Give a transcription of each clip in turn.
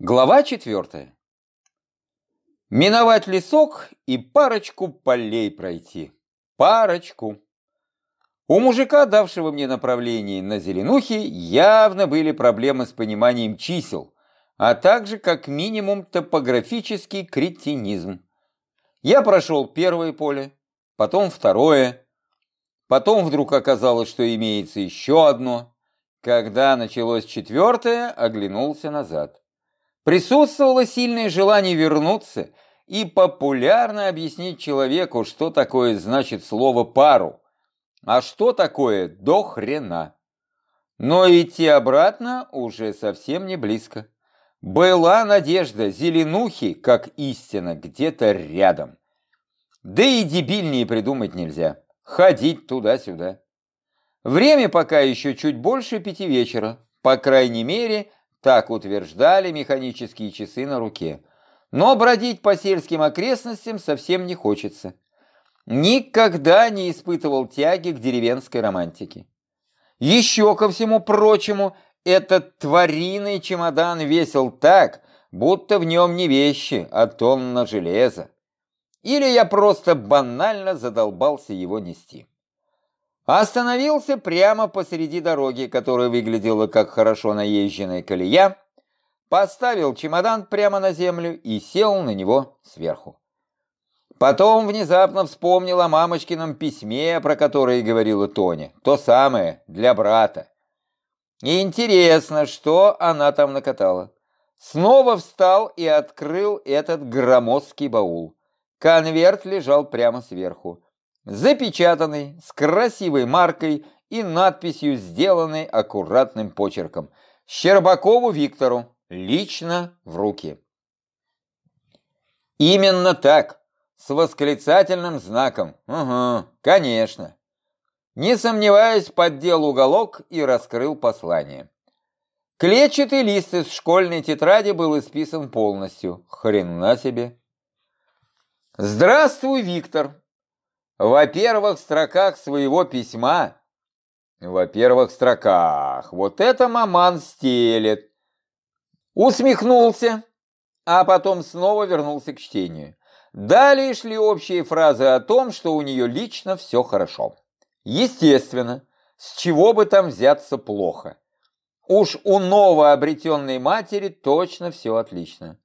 Глава четвертая. Миновать лесок и парочку полей пройти. Парочку. У мужика, давшего мне направление на Зеленухе, явно были проблемы с пониманием чисел, а также как минимум топографический кретинизм. Я прошел первое поле, потом второе, потом вдруг оказалось, что имеется еще одно. Когда началось четвертое, оглянулся назад. Присутствовало сильное желание вернуться и популярно объяснить человеку, что такое значит слово «пару», а что такое «до хрена». Но идти обратно уже совсем не близко. Была надежда зеленухи, как истина, где-то рядом. Да и дебильнее придумать нельзя. Ходить туда-сюда. Время пока еще чуть больше пяти вечера. По крайней мере, так утверждали механические часы на руке. Но бродить по сельским окрестностям совсем не хочется. Никогда не испытывал тяги к деревенской романтике. Еще ко всему прочему, этот твариный чемодан весил так, будто в нем не вещи, а тонна железа. Или я просто банально задолбался его нести. Остановился прямо посреди дороги, которая выглядела как хорошо наезженная колея, поставил чемодан прямо на землю и сел на него сверху. Потом внезапно вспомнил о мамочкином письме, про которое говорила Тоня. То самое, для брата. И интересно, что она там накатала. Снова встал и открыл этот громоздкий баул. Конверт лежал прямо сверху запечатанный, с красивой маркой и надписью, сделанной аккуратным почерком. Щербакову Виктору, лично в руки. Именно так, с восклицательным знаком. Угу, конечно. Не сомневаясь, поддел уголок и раскрыл послание. Клетчатый лист из школьной тетради был исписан полностью. Хрена себе. «Здравствуй, Виктор!» Во первых строках своего письма, во первых строках, вот это маман стелет. Усмехнулся, а потом снова вернулся к чтению. Далее шли общие фразы о том, что у нее лично все хорошо. Естественно, с чего бы там взяться плохо. Уж у новообретенной матери точно все отлично.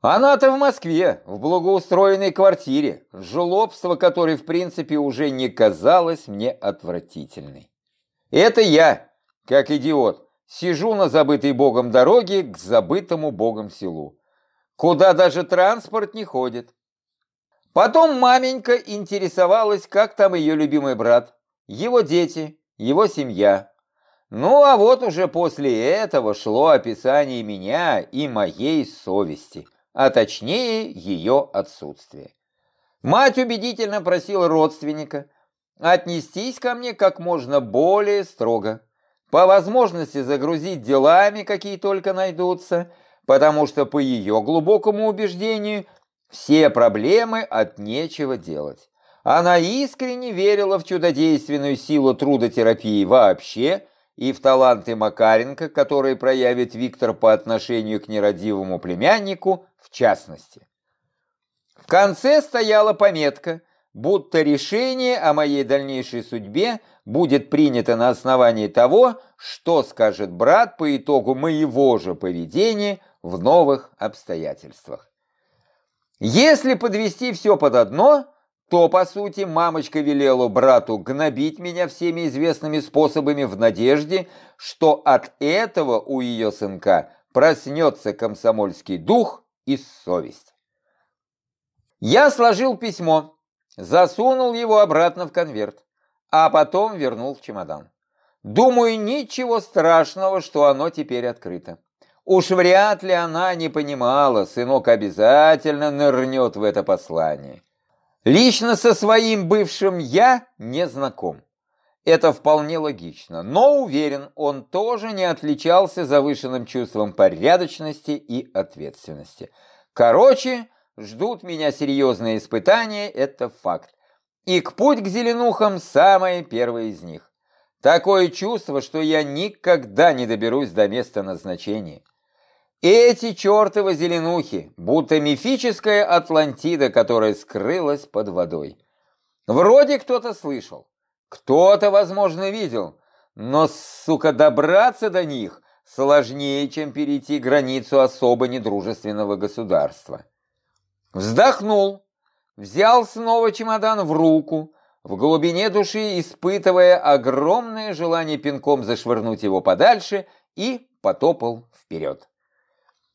Она-то в Москве, в благоустроенной квартире, жлобство которой в принципе уже не казалось мне отвратительной. Это я, как идиот, сижу на забытой богом дороге к забытому богом селу, куда даже транспорт не ходит. Потом маменька интересовалась, как там ее любимый брат, его дети, его семья. Ну а вот уже после этого шло описание меня и моей совести – а точнее ее отсутствие. Мать убедительно просила родственника отнестись ко мне как можно более строго, по возможности загрузить делами, какие только найдутся, потому что, по ее глубокому убеждению, все проблемы от нечего делать. Она искренне верила в чудодейственную силу трудотерапии вообще и в таланты Макаренко, которые проявит Виктор по отношению к нерадивому племяннику, в частности. В конце стояла пометка, будто решение о моей дальнейшей судьбе будет принято на основании того, что скажет брат по итогу моего же поведения в новых обстоятельствах. Если подвести все под одно – то, по сути, мамочка велела брату гнобить меня всеми известными способами в надежде, что от этого у ее сынка проснется комсомольский дух и совесть. Я сложил письмо, засунул его обратно в конверт, а потом вернул в чемодан. Думаю, ничего страшного, что оно теперь открыто. Уж вряд ли она не понимала, сынок обязательно нырнет в это послание. Лично со своим бывшим я не знаком. Это вполне логично, но уверен, он тоже не отличался завышенным чувством порядочности и ответственности. Короче, ждут меня серьезные испытания, это факт. И к путь к зеленухам самое первое из них. Такое чувство, что я никогда не доберусь до места назначения. Эти чертовы зеленухи, будто мифическая Атлантида, которая скрылась под водой. Вроде кто-то слышал, кто-то, возможно, видел, но, сука, добраться до них сложнее, чем перейти границу особо недружественного государства. Вздохнул, взял снова чемодан в руку, в глубине души испытывая огромное желание пинком зашвырнуть его подальше и потопал вперед.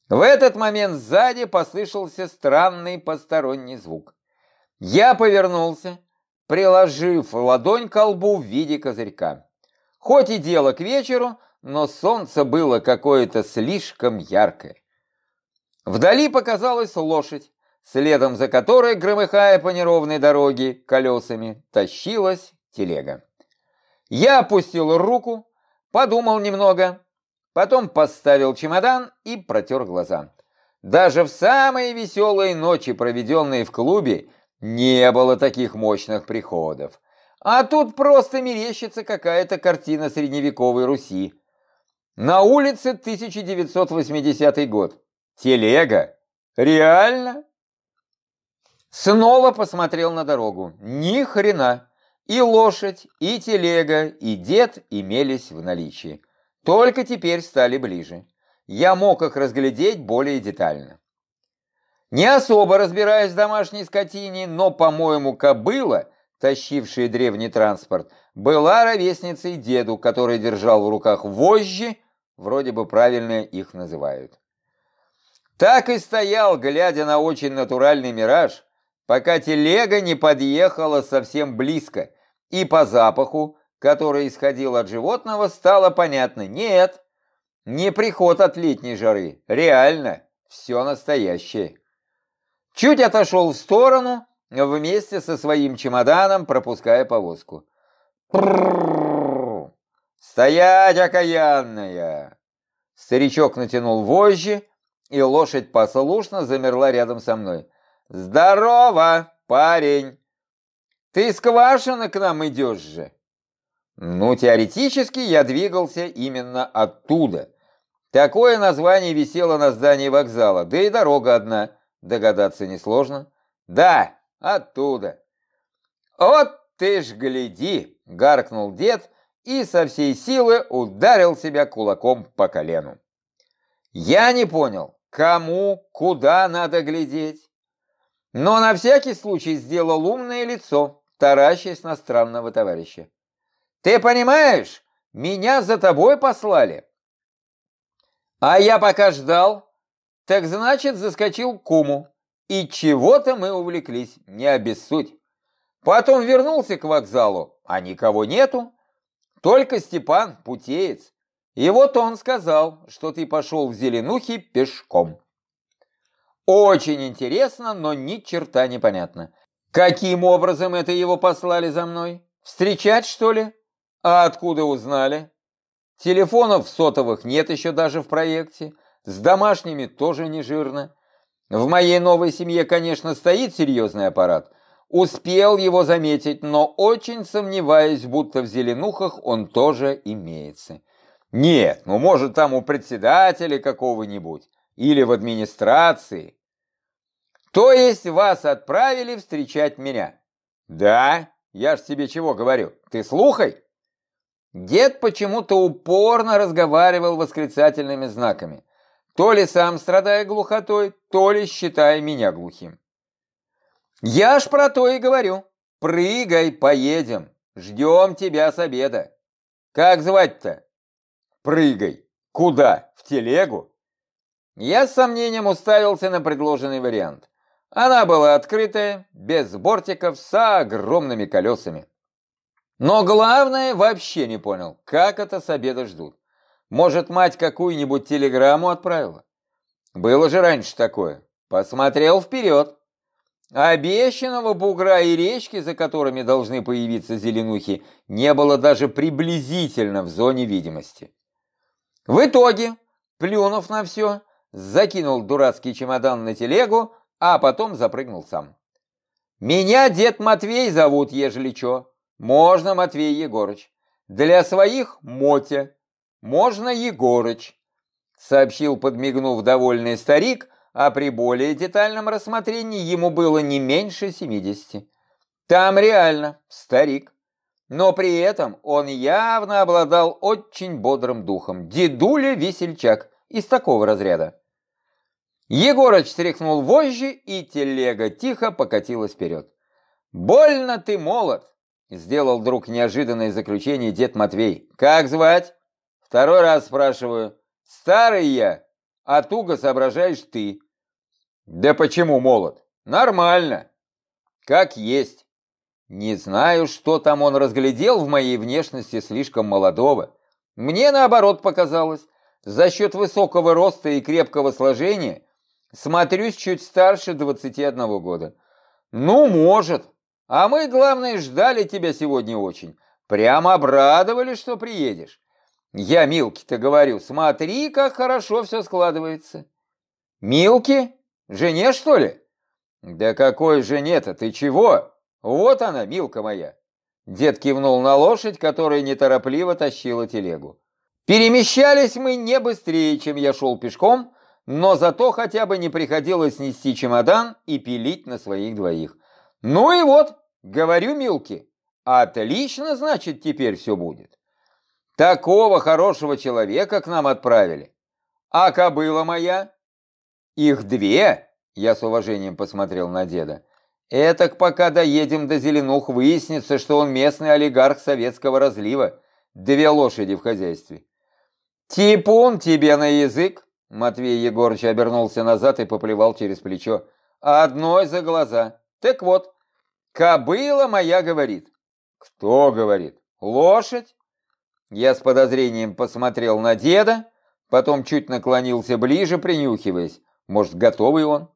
В этот момент сзади послышался странный посторонний звук. Я повернулся, приложив ладонь к лбу в виде козырька. Хоть и дело к вечеру, но солнце было какое-то слишком яркое. Вдали показалась лошадь, следом за которой, громыхая по неровной дороге колесами, тащилась телега. Я опустил руку, подумал немного, Потом поставил чемодан и протер глаза. Даже в самые веселые ночи, проведенные в клубе, не было таких мощных приходов. А тут просто мерещится какая-то картина средневековой Руси. На улице 1980 год. Телега? Реально? Снова посмотрел на дорогу. Ни хрена. И лошадь, и телега, и дед имелись в наличии только теперь стали ближе. Я мог их разглядеть более детально. Не особо разбираясь в домашней скотине, но, по-моему, кобыла, тащившая древний транспорт, была ровесницей деду, который держал в руках вожжи, вроде бы правильно их называют. Так и стоял, глядя на очень натуральный мираж, пока телега не подъехала совсем близко, и по запаху, который исходил от животного, стало понятно. Нет, не приход от летней жары. Реально, все настоящее. Чуть отошел в сторону, вместе со своим чемоданом, пропуская повозку. Стоять, окаянная! Старичок натянул вожжи, и лошадь послушно замерла рядом со мной. «Здорово, парень! Ты сквашено к нам идешь же!» Ну, теоретически я двигался именно оттуда. Такое название висело на здании вокзала, да и дорога одна, догадаться несложно. Да, оттуда. Вот ты ж гляди, гаркнул дед и со всей силы ударил себя кулаком по колену. Я не понял, кому, куда надо глядеть. Но на всякий случай сделал умное лицо, таращась на странного товарища. Ты понимаешь, меня за тобой послали. А я пока ждал, так значит заскочил к куму. И чего-то мы увлеклись, не обессудь. Потом вернулся к вокзалу, а никого нету. Только Степан, путеец. И вот он сказал, что ты пошел в Зеленухи пешком. Очень интересно, но ни черта непонятно. Каким образом это его послали за мной? Встречать, что ли? А откуда узнали? Телефонов сотовых нет еще даже в проекте. С домашними тоже не жирно. В моей новой семье, конечно, стоит серьезный аппарат. Успел его заметить, но очень сомневаюсь, будто в зеленухах он тоже имеется. Нет, ну может там у председателя какого-нибудь или в администрации. То есть вас отправили встречать меня? Да, я ж тебе чего говорю, ты слухай. Дед почему-то упорно разговаривал восклицательными знаками, то ли сам страдая глухотой, то ли считая меня глухим. Я ж про то и говорю. Прыгай, поедем. Ждем тебя с обеда. Как звать-то? Прыгай. Куда? В телегу? Я с сомнением уставился на предложенный вариант. Она была открытая, без бортиков, с огромными колесами. Но главное, вообще не понял, как это с обеда ждут. Может, мать какую-нибудь телеграмму отправила? Было же раньше такое. Посмотрел вперед. Обещанного бугра и речки, за которыми должны появиться зеленухи, не было даже приблизительно в зоне видимости. В итоге, плюнув на все, закинул дурацкий чемодан на телегу, а потом запрыгнул сам. «Меня дед Матвей зовут, ежели чё», можно, Матвей Егорыч. Для своих Мотя. Можно Егорыч. сообщил, подмигнув довольный старик, а при более детальном рассмотрении ему было не меньше семидесяти. Там реально старик. Но при этом он явно обладал очень бодрым духом. Дедуля-весельчак из такого разряда. Егорыч стряхнул вожжи, и телега тихо покатилась вперед. «Больно ты молод!» — сделал вдруг неожиданное заключение дед Матвей. «Как звать?» «Второй раз спрашиваю. Старый я, а туго соображаешь ты». «Да почему молод?» «Нормально. Как есть. Не знаю, что там он разглядел в моей внешности слишком молодого. Мне наоборот показалось. За счет высокого роста и крепкого сложения смотрюсь чуть старше 21 года. Ну, может. А мы, главное, ждали тебя сегодня очень. Прямо обрадовали, что приедешь. Я Милке-то говорю, смотри, как хорошо все складывается. Милки? Жене, что ли? Да какой жене-то, ты чего? Вот она, Милка моя. Дед кивнул на лошадь, которая неторопливо тащила телегу. Перемещались мы не быстрее, чем я шел пешком, но зато хотя бы не приходилось нести чемодан и пилить на своих двоих. Ну и вот, говорю Милке, отлично, значит, теперь все будет. Такого хорошего человека к нам отправили. А кобыла моя? Их две, я с уважением посмотрел на деда. Этак пока доедем до Зеленух, выяснится, что он местный олигарх советского разлива. Две лошади в хозяйстве. Типун тебе на язык, Матвей Егорович обернулся назад и поплевал через плечо. Одной за глаза. Так вот, кобыла моя говорит. Кто говорит? Лошадь? Я с подозрением посмотрел на деда, потом чуть наклонился ближе, принюхиваясь. Может, готовый он?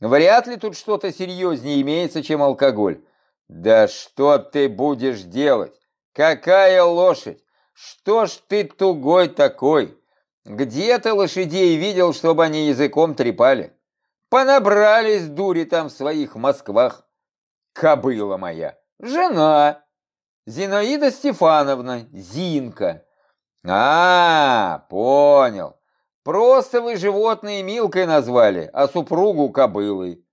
Вряд ли тут что-то серьезнее имеется, чем алкоголь. Да что ты будешь делать? Какая лошадь? Что ж ты тугой такой? Где ты лошадей видел, чтобы они языком трепали? Понабрались дури там в своих Москвах. Кобыла моя, жена, Зинаида Стефановна, Зинка. А, понял. Просто вы животные Милкой назвали, а супругу кобылой.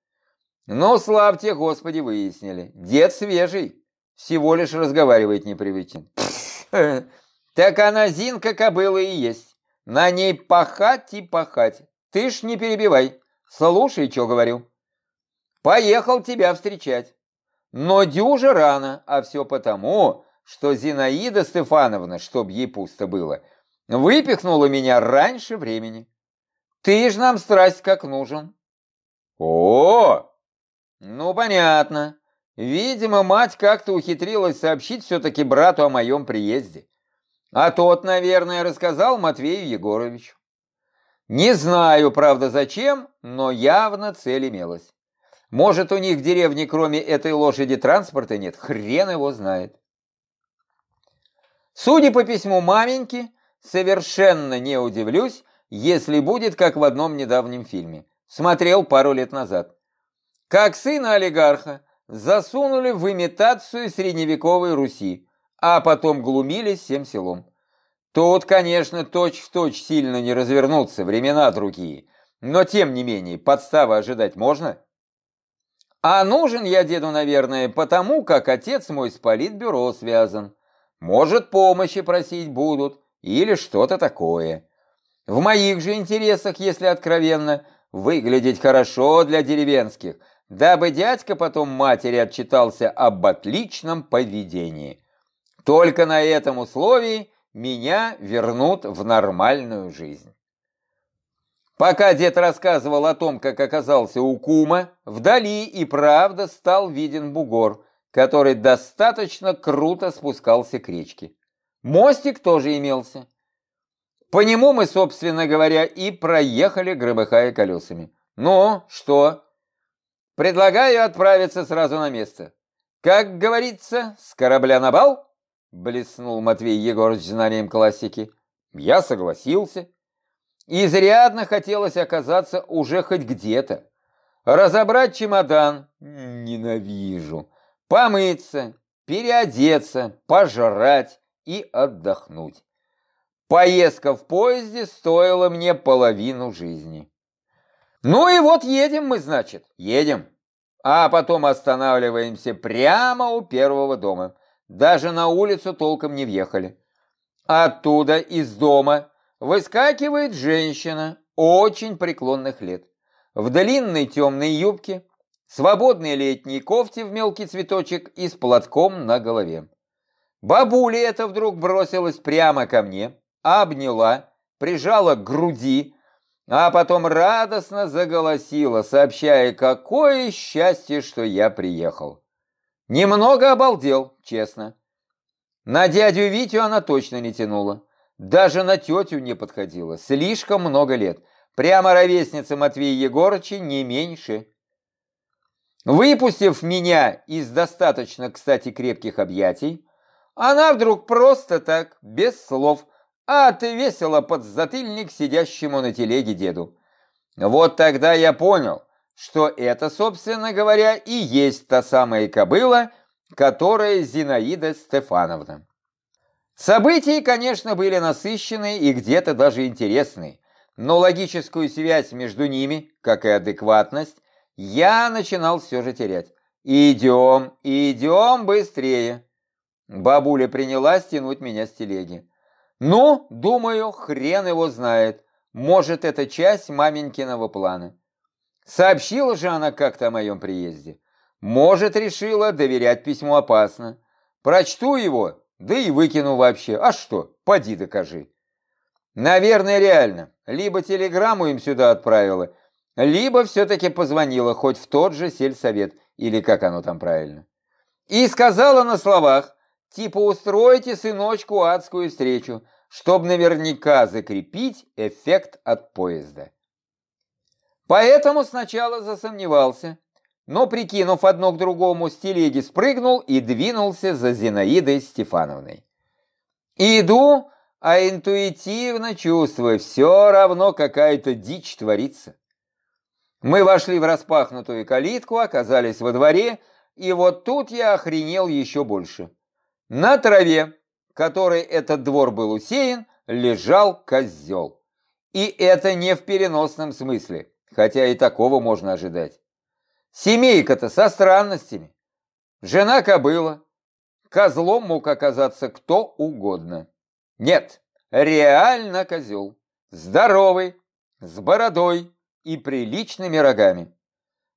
Но, славьте, Господи, выяснили. Дед свежий, всего лишь разговаривает непривычно. Так она Зинка кобыла и есть. На ней пахать и пахать. Ты ж не перебивай. Слушай, что говорю. Поехал тебя встречать. Но дюже рано, а все потому, что Зинаида Стефановна, чтоб ей пусто было, выпихнула меня раньше времени. Ты ж нам страсть как нужен. О, ну понятно. Видимо, мать как-то ухитрилась сообщить все-таки брату о моем приезде. А тот, наверное, рассказал Матвею Егоровичу. Не знаю, правда, зачем, но явно цель имелась. Может, у них в деревне кроме этой лошади транспорта нет, хрен его знает. Судя по письму маменьки, совершенно не удивлюсь, если будет, как в одном недавнем фильме. Смотрел пару лет назад. Как сына олигарха засунули в имитацию средневековой Руси, а потом глумились всем селом. Тут, конечно, точь-в-точь точь сильно не развернуться, времена другие, но тем не менее, подставы ожидать можно. А нужен я деду, наверное, потому, как отец мой с политбюро связан. Может, помощи просить будут или что-то такое. В моих же интересах, если откровенно, выглядеть хорошо для деревенских, дабы дядька потом матери отчитался об отличном поведении. Только на этом условии меня вернут в нормальную жизнь. Пока дед рассказывал о том, как оказался у кума, вдали и правда стал виден бугор, который достаточно круто спускался к речке. Мостик тоже имелся. По нему мы, собственно говоря, и проехали, громыхая колесами. Ну, что? Предлагаю отправиться сразу на место. Как говорится, с корабля на бал? Блеснул Матвей Егорович знанием классики. Я согласился. Изрядно хотелось оказаться уже хоть где-то. Разобрать чемодан ненавижу. Помыться, переодеться, пожрать и отдохнуть. Поездка в поезде стоила мне половину жизни. Ну и вот едем мы, значит, едем. А потом останавливаемся прямо у первого дома. Даже на улицу толком не въехали. Оттуда, из дома, выскакивает женщина очень преклонных лет. В длинной темной юбке, свободной летней кофте в мелкий цветочек и с платком на голове. Бабуля эта вдруг бросилась прямо ко мне, обняла, прижала к груди, а потом радостно заголосила, сообщая, какое счастье, что я приехал. Немного обалдел, честно. На дядю Витю она точно не тянула. Даже на тетю не подходила. Слишком много лет. Прямо ровесница Матвея Егорыча не меньше. Выпустив меня из достаточно, кстати, крепких объятий, она вдруг просто так, без слов, отвесила под затыльник сидящему на телеге деду. Вот тогда я понял, что это, собственно говоря, и есть та самая кобыла, которая Зинаида Стефановна. События, конечно, были насыщенные и где-то даже интересные, но логическую связь между ними, как и адекватность, я начинал все же терять. «Идем, идем быстрее!» Бабуля принялась тянуть меня с телеги. «Ну, думаю, хрен его знает. Может, это часть маменькиного плана. Сообщила же она как-то о моем приезде. Может, решила, доверять письму опасно. Прочту его, да и выкину вообще. А что, поди докажи. Наверное, реально. Либо телеграмму им сюда отправила, либо все-таки позвонила хоть в тот же сельсовет, или как оно там правильно. И сказала на словах, типа устройте сыночку адскую встречу, чтобы наверняка закрепить эффект от поезда. Поэтому сначала засомневался, но, прикинув одно к другому, с телеги спрыгнул и двинулся за Зинаидой Стефановной. Иду, а интуитивно чувствую, все равно какая-то дичь творится. Мы вошли в распахнутую калитку, оказались во дворе, и вот тут я охренел еще больше. На траве, которой этот двор был усеян, лежал козел. И это не в переносном смысле хотя и такого можно ожидать. Семейка-то со странностями. Жена кобыла. Козлом мог оказаться кто угодно. Нет, реально козел. Здоровый, с бородой и приличными рогами.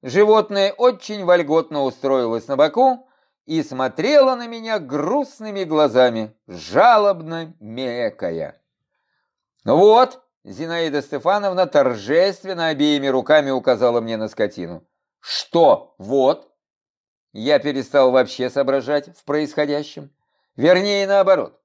Животное очень вольготно устроилось на боку и смотрело на меня грустными глазами, жалобно мекая. Вот, Зинаида Стефановна торжественно обеими руками указала мне на скотину. «Что? Вот?» Я перестал вообще соображать в происходящем. Вернее, наоборот.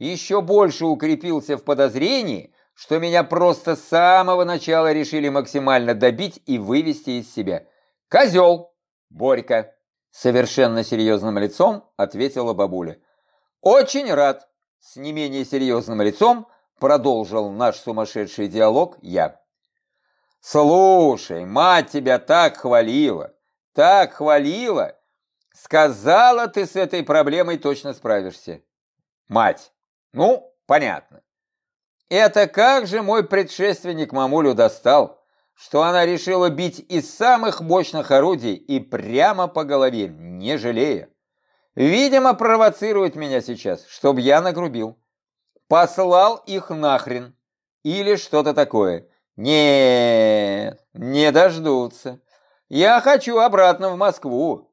Еще больше укрепился в подозрении, что меня просто с самого начала решили максимально добить и вывести из себя. «Козел! Борька!» Совершенно серьезным лицом ответила бабуля. «Очень рад!» С не менее серьезным лицом Продолжил наш сумасшедший диалог я. Слушай, мать тебя так хвалила, так хвалила. Сказала, ты с этой проблемой точно справишься. Мать, ну, понятно. Это как же мой предшественник мамулю достал, что она решила бить из самых мощных орудий и прямо по голове, не жалея. Видимо, провоцирует меня сейчас, чтобы я нагрубил послал их нахрен или что-то такое. Нет, не дождутся. Я хочу обратно в Москву.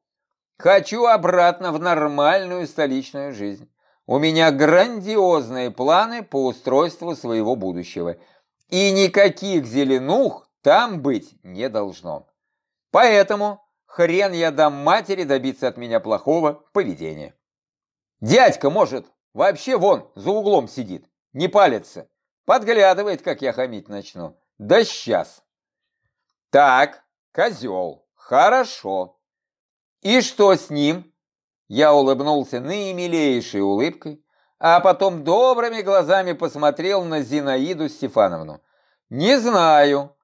Хочу обратно в нормальную столичную жизнь. У меня грандиозные планы по устройству своего будущего. И никаких зеленух там быть не должно. Поэтому хрен я дам матери добиться от меня плохого поведения. Дядька может Вообще вон, за углом сидит, не палится. Подглядывает, как я хамить начну. Да сейчас. Так, козел, хорошо. И что с ним? Я улыбнулся наимилейшей улыбкой, а потом добрыми глазами посмотрел на Зинаиду Стефановну. Не знаю.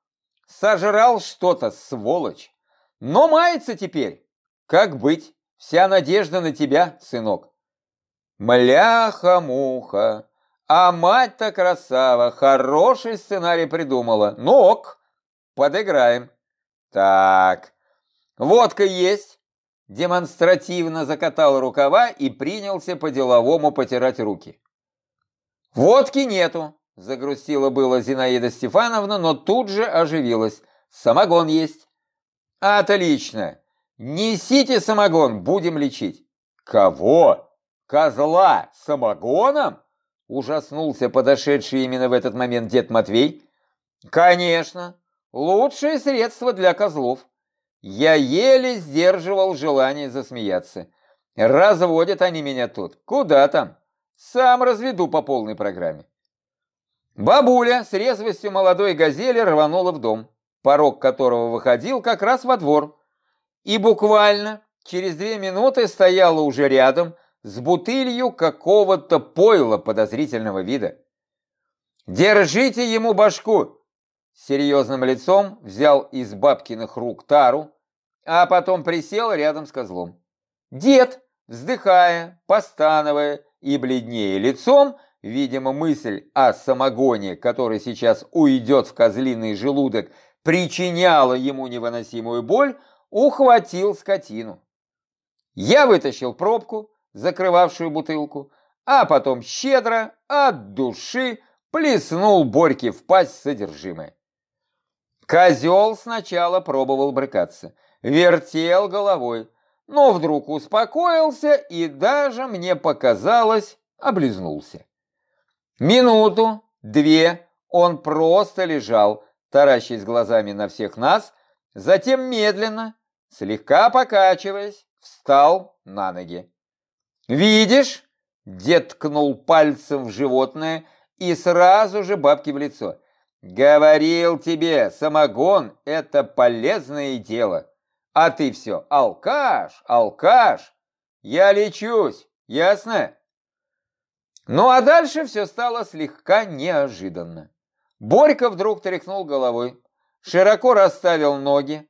Сожрал что-то, сволочь. Но мается теперь. Как быть? Вся надежда на тебя, сынок. Мляха-муха, А мать-то красава, хороший сценарий придумала. Ну ок, подыграем. Так, водка есть. Демонстративно закатал рукава и принялся по-деловому потирать руки. Водки нету, загрустила было Зинаида Стефановна, но тут же оживилась. Самогон есть. Отлично. Несите самогон, будем лечить. Кого? Козла самогоном? Ужаснулся подошедший именно в этот момент дед Матвей. Конечно, лучшее средство для козлов. Я еле сдерживал желание засмеяться. Разводят они меня тут. Куда там? Сам разведу по полной программе. Бабуля с резвостью молодой газели рванула в дом, порог которого выходил как раз во двор. И буквально через две минуты стояла уже рядом, с бутылью какого-то пойла подозрительного вида. «Держите ему башку!» Серьезным лицом взял из бабкиных рук тару, а потом присел рядом с козлом. Дед, вздыхая, постановая и бледнее лицом, видимо, мысль о самогоне, который сейчас уйдет в козлиный желудок, причиняла ему невыносимую боль, ухватил скотину. Я вытащил пробку, закрывавшую бутылку, а потом щедро от души плеснул Борьке в пасть содержимое. Козел сначала пробовал брыкаться, вертел головой, но вдруг успокоился и даже, мне показалось, облизнулся. Минуту, две он просто лежал, таращаясь глазами на всех нас, затем медленно, слегка покачиваясь, встал на ноги. «Видишь?» – дед ткнул пальцем в животное и сразу же бабки в лицо. «Говорил тебе, самогон – это полезное дело, а ты все алкаш, алкаш. Я лечусь, ясно?» Ну а дальше все стало слегка неожиданно. Борька вдруг тряхнул головой, широко расставил ноги,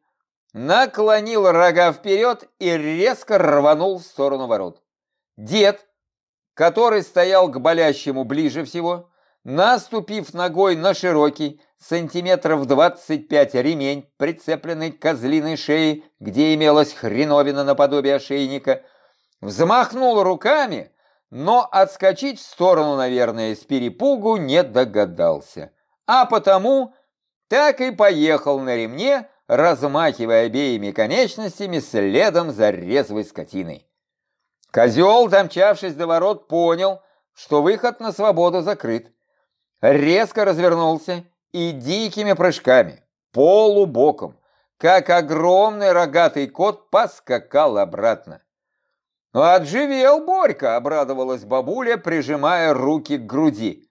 наклонил рога вперед и резко рванул в сторону ворот. Дед, который стоял к болящему ближе всего, наступив ногой на широкий, сантиметров 25 ремень, прицепленный к козлиной шее, где имелась хреновина наподобие ошейника, взмахнул руками, но отскочить в сторону, наверное, с перепугу не догадался. А потому так и поехал на ремне, размахивая обеими конечностями следом за резвой скотиной. Козел, домчавшись до ворот, понял, что выход на свободу закрыт. Резко развернулся и дикими прыжками, полубоком, как огромный рогатый кот, поскакал обратно. «Отживел Борька!» — обрадовалась бабуля, прижимая руки к груди.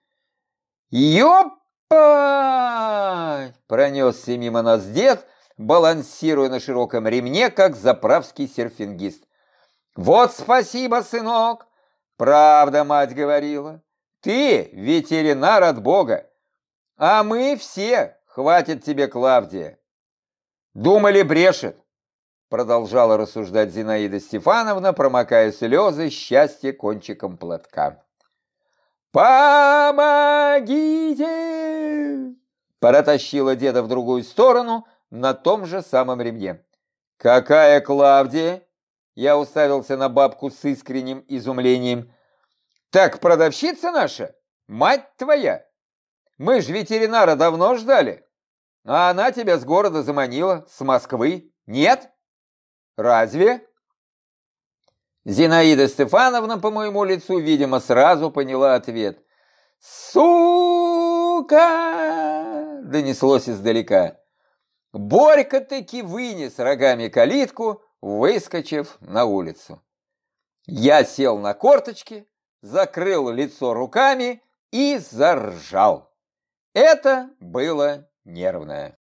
«Ёпа!» — пронесся мимо нас дед, балансируя на широком ремне, как заправский серфингист. Вот спасибо, сынок. Правда, мать говорила. Ты ветеринар от Бога. А мы все, хватит тебе, Клавдия. Думали, брешет. Продолжала рассуждать Зинаида Стефановна, промокая слезы счастья кончиком платка. «Помогите!» Протащила деда в другую сторону на том же самом ремне. «Какая Клавдия?» Я уставился на бабку с искренним изумлением. «Так продавщица наша? Мать твоя! Мы ж ветеринара давно ждали, а она тебя с города заманила, с Москвы. Нет? Разве?» Зинаида Стефановна по моему лицу, видимо, сразу поняла ответ. «Сука!» — донеслось издалека. Борька таки вынес рогами калитку, выскочив на улицу. Я сел на корточки, закрыл лицо руками и заржал. Это было нервное.